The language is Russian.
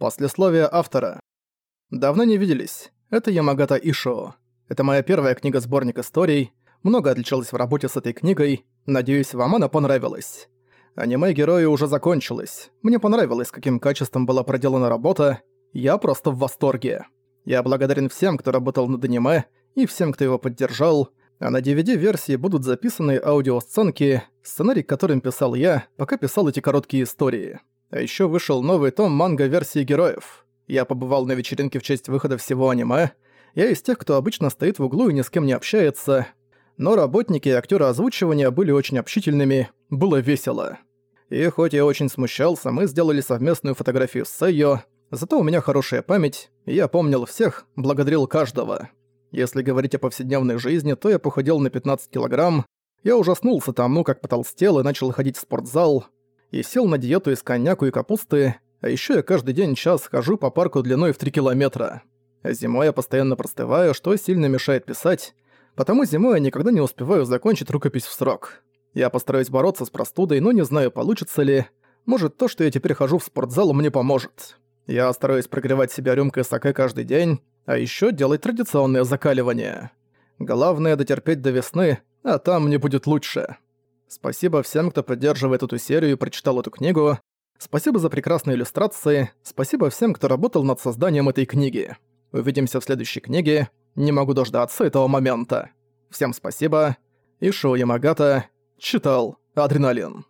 Послесловие автора. Давно не виделись. Это Ямагата Ишо. Это моя первая книга-сборник историй. Много отличалось в работе с этой книгой. Надеюсь, вам она понравилась. Аниме-герои уже закончилось. Мне понравилось, каким качеством была проделана работа. Я просто в восторге. Я благодарен всем, кто работал над аниме, и всем, кто его поддержал. А на DVD-версии будут записаны аудиосценки, сценарий которым писал я, пока писал эти короткие истории. А еще вышел новый том манга-версии героев. Я побывал на вечеринке в честь выхода всего аниме. Я из тех, кто обычно стоит в углу и ни с кем не общается. Но работники и актеры озвучивания были очень общительными, было весело. И хоть я очень смущался, мы сделали совместную фотографию с Сэйо, зато у меня хорошая память, я помнил всех, благодарил каждого. Если говорить о повседневной жизни, то я похудел на 15 килограмм, я ужаснулся тому, как потолстел и начал ходить в спортзал, и сел на диету из коньяку и капусты, а еще я каждый день час хожу по парку длиной в 3 километра. Зимой я постоянно простываю, что сильно мешает писать, потому зимой я никогда не успеваю закончить рукопись в срок. Я постараюсь бороться с простудой, но не знаю, получится ли. Может, то, что я теперь хожу в спортзал, мне поможет. Я стараюсь прогревать себя рюмкой саке каждый день, а еще делать традиционное закаливание. Главное дотерпеть до весны, а там мне будет лучше. Спасибо всем, кто поддерживает эту серию и прочитал эту книгу. Спасибо за прекрасные иллюстрации. Спасибо всем, кто работал над созданием этой книги. Увидимся в следующей книге. Не могу дождаться этого момента. Всем спасибо. Ишо Ямагата читал «Адреналин».